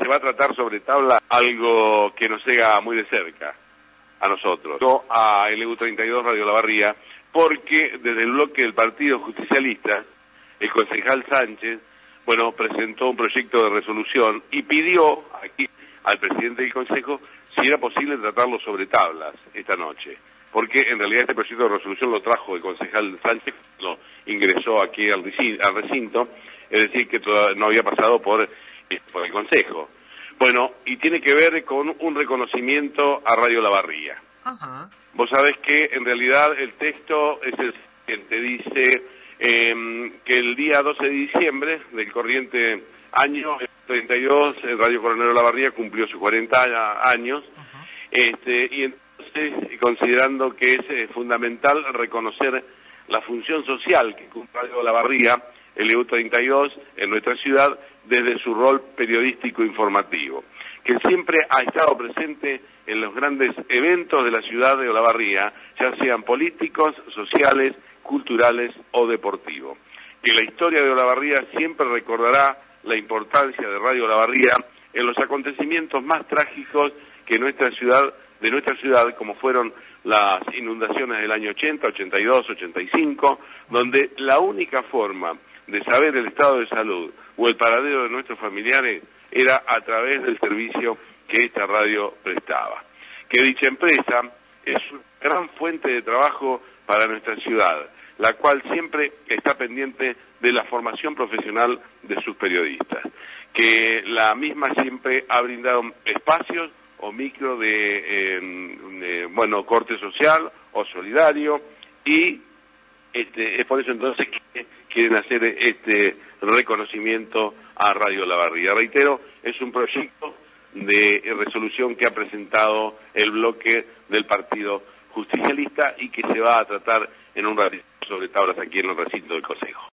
se va a tratar sobre tabla algo que nos llega muy de cerca a nosotros, a LU32 Radio La Barría, porque desde el bloque del Partido Justicialista, el concejal Sánchez, bueno, presentó un proyecto de resolución y pidió aquí al presidente del Consejo si era posible tratarlo sobre tablas esta noche. Porque en realidad este proyecto de resolución lo trajo el concejal Sánchez, lo ingresó aquí al recinto, es decir, que no había pasado por, por el Consejo. Bueno, y tiene que ver con un reconocimiento a Radio La Barría. Vos sabés que en realidad el texto es el que dice eh, que el día 12 de diciembre del corriente año 32, el Radio Coronel La Barría cumplió sus 40 años, este, y entonces, considerando que es eh, fundamental reconocer la función social que cumple Radio La Barría, el EU32 en nuestra ciudad desde su rol periodístico informativo, que siempre ha estado presente en los grandes eventos de la ciudad de Olavarría, ya sean políticos, sociales, culturales o deportivos. Que la historia de Olavarría siempre recordará la importancia de Radio Olavarría en los acontecimientos más trágicos que nuestra ciudad, de nuestra ciudad, como fueron las inundaciones del año 80, 82, 85, donde la única forma de saber el estado de salud o el paradero de nuestros familiares era a través del servicio que esta radio prestaba. Que dicha empresa es una gran fuente de trabajo para nuestra ciudad, la cual siempre está pendiente de la formación profesional de sus periodistas, que la misma siempre ha brindado espacios o micro de, eh, bueno corte social o solidario y este, es por eso entonces que quieren hacer este reconocimiento a Radio La Barría. Reitero, es un proyecto de resolución que ha presentado el bloque del Partido Justicialista y que se va a tratar en un ratito sobre tablas aquí en el recinto del Consejo.